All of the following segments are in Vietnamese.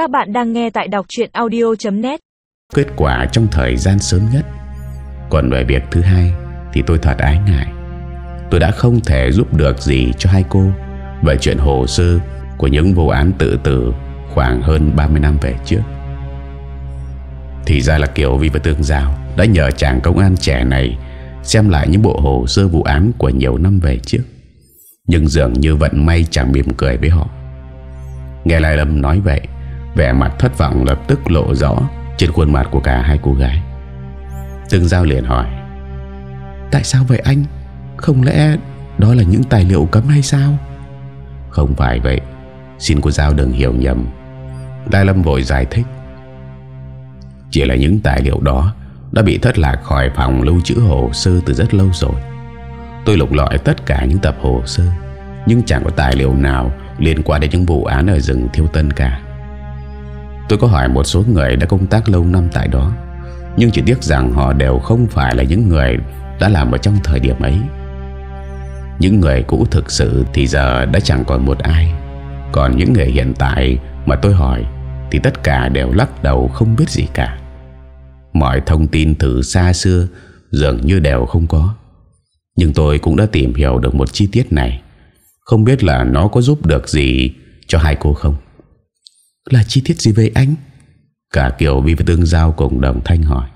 Các bạn đang nghe tại đọc chuyện audio.net Kết quả trong thời gian sớm nhất. Còn về việc thứ hai, Thì tôi thật ái ngại. Tôi đã không thể giúp được gì cho hai cô Về chuyện hồ sơ Của những vụ án tự tử Khoảng hơn 30 năm về trước. Thì ra là Kiều Vi và Tương Giao Đã nhờ chàng công an trẻ này Xem lại những bộ hồ sơ vụ án Của nhiều năm về trước. Nhưng dường như vận may chẳng mỉm cười với họ. Nghe Lai Lâm nói vậy Vẻ mặt thất vọng lập tức lộ rõ Trên khuôn mặt của cả hai cô gái. Tương Giao liền hỏi, Tại sao vậy anh? Không lẽ đó là những tài liệu cấm hay sao? Không phải vậy. Xin cô Giao đừng hiểu nhầm. Đại Lâm vội giải thích, Chỉ là những tài liệu đó Đã bị thất lạc khỏi phòng lưu trữ hồ sơ từ rất lâu rồi. Tôi lục lọi tất cả những tập hồ sơ, Nhưng chẳng có tài liệu nào liên quan đến những vụ án ở rừng Thiêu Tân cả. Tôi có hỏi một số người đã công tác lâu năm tại đó, Nhưng chỉ tiếc rằng họ đều không phải là những người đã làm ở trong thời điểm ấy. Những người cũ thực sự thì giờ đã chẳng còn một ai. Còn những người hiện tại mà tôi hỏi Thì tất cả đều lắc đầu không biết gì cả. Mọi thông tin từ xa xưa dường như đều không có. Nhưng tôi cũng đã tìm hiểu được một chi tiết này. Không biết là nó có giúp được gì cho hai cô không? Là chi tiết gì vậy anh? Cả Kiều Vi và Tương Giao cùng đồng thanh hỏi.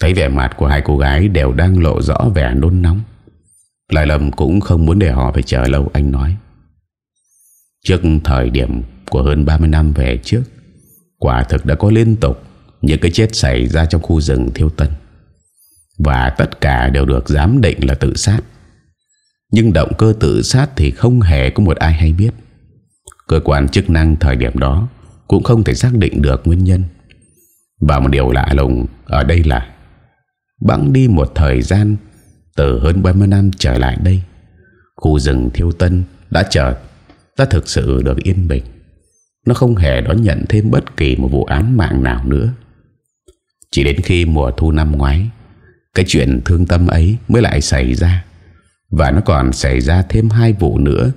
Thấy vẻ mặt của hai cô gái đều đang lộ rõ vẻ nôn nóng. Lại lầm cũng không muốn để họ phải chờ lâu, anh nói. Trước thời điểm của hơn 30 năm về trước, Quả thực đã có liên tục những cái chết xảy ra trong khu rừng Thiêu Tân. Và tất cả đều được giám định là tự sát. Nhưng động cơ tự sát thì không hề có một ai hay biết. Cơ quan chức năng thời điểm đó Cũng không thể xác định được nguyên nhân. Và một điều lạ lùng ở đây là, Bẵng đi một thời gian, Từ hơn 30 năm trở lại đây, Khu rừng Thiêu Tân đã chợt đã thực sự được yên bình. Nó không hề đón nhận thêm bất kỳ một vụ án mạng nào nữa. Chỉ đến khi mùa thu năm ngoái, Cái chuyện thương tâm ấy mới lại xảy ra. Và nó còn xảy ra thêm hai vụ nữa,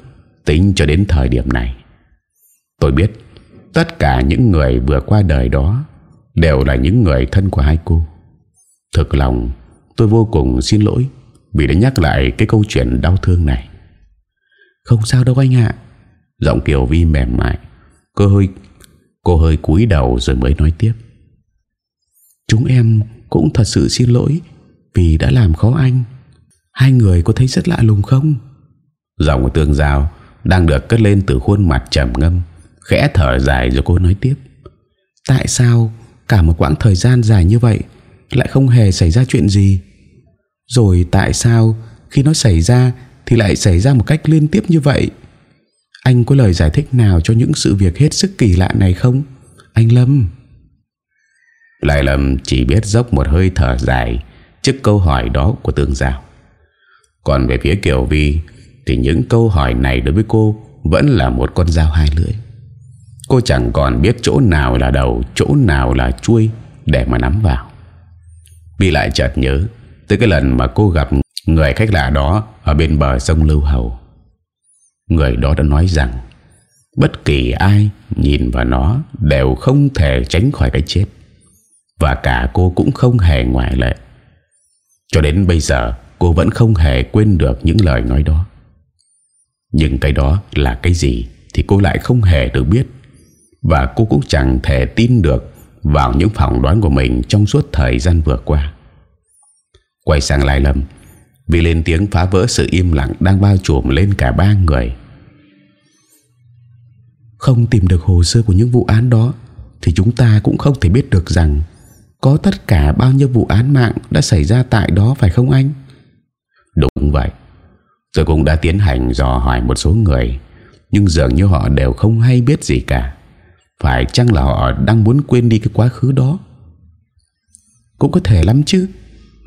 Tính cho đến thời điểm này. Tôi biết, Tất cả những người vừa qua đời đó Đều là những người thân của hai cô. Thực lòng, Tôi vô cùng xin lỗi Vì đã nhắc lại cái câu chuyện đau thương này. Không sao đâu anh ạ. Giọng Kiều Vi mềm mại, Cô hơi Cô hơi cúi đầu rồi mới nói tiếp. Chúng em cũng thật sự xin lỗi Vì đã làm khó anh. Hai người có thấy rất lạ lùng không? Giọng của tương giao Đang được cất lên từ khuôn mặt trầm ngâm. Khẽ thở dài rồi cô nói tiếp. Tại sao Cả một quãng thời gian dài như vậy Lại không hề xảy ra chuyện gì? Rồi tại sao Khi nó xảy ra Thì lại xảy ra một cách liên tiếp như vậy? Anh có lời giải thích nào cho những sự việc hết sức kỳ lạ này không? Anh Lâm. Lại Lâm chỉ biết dốc một hơi thở dài Trước câu hỏi đó của tương giao Còn về phía Kiều Vi Thì những câu hỏi này đối với cô Vẫn là một con dao hai lưỡi. Cô chẳng còn biết chỗ nào là đầu, Chỗ nào là chuôi Để mà nắm vào. Vi lại chợt nhớ Tới cái lần mà cô gặp Người khách lạ đó Ở bên bờ sông Lưu Hầu. Người đó đã nói rằng, Bất kỳ ai nhìn vào nó Đều không thể tránh khỏi cái chết, Và cả cô cũng không hề ngoại lệ. Cho đến bây giờ, Cô vẫn không hề quên được những lời nói đó. Nhưng cái đó là cái gì Thì cô lại không hề được biết. Và cô cũng chẳng thể tin được Vào những phỏng đoán của mình Trong suốt thời gian vừa qua. Quay sang Lai Lâm, Vì lên tiếng phá vỡ sự im lặng Đang bao trùm lên cả ba người. Không tìm được hồ sơ của những vụ án đó, Thì chúng ta cũng không thể biết được rằng Có tất cả bao nhiêu vụ án mạng Đã xảy ra tại đó, phải không anh? Đúng vậy. Tôi cũng đã tiến hành dò hỏi một số người, Nhưng dường như họ đều không hay biết gì cả. Phải chăng là họ đang muốn quên đi cái quá khứ đó? Cũng có thể lắm chứ.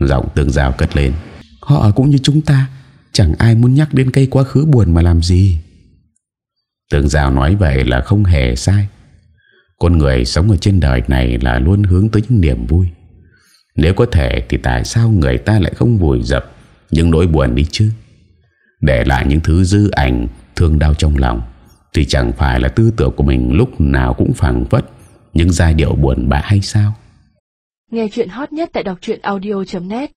Giọng tương giao cất lên. Họ cũng như chúng ta. Chẳng ai muốn nhắc đến cây quá khứ buồn mà làm gì. Tương giao nói vậy là không hề sai. Con người sống ở trên đời này Là luôn hướng tới những niềm vui. Nếu có thể thì tại sao người ta lại không vùi dập Những nỗi buồn đi chứ? Để lại những thứ dư ảnh, Thương đau trong lòng thì chẳng phải là tư tưởng của mình lúc nào cũng phẳng vất những giai điệu buồn bã hay sao? Nghe chuyện hot nhất tại đọc truyện audio.net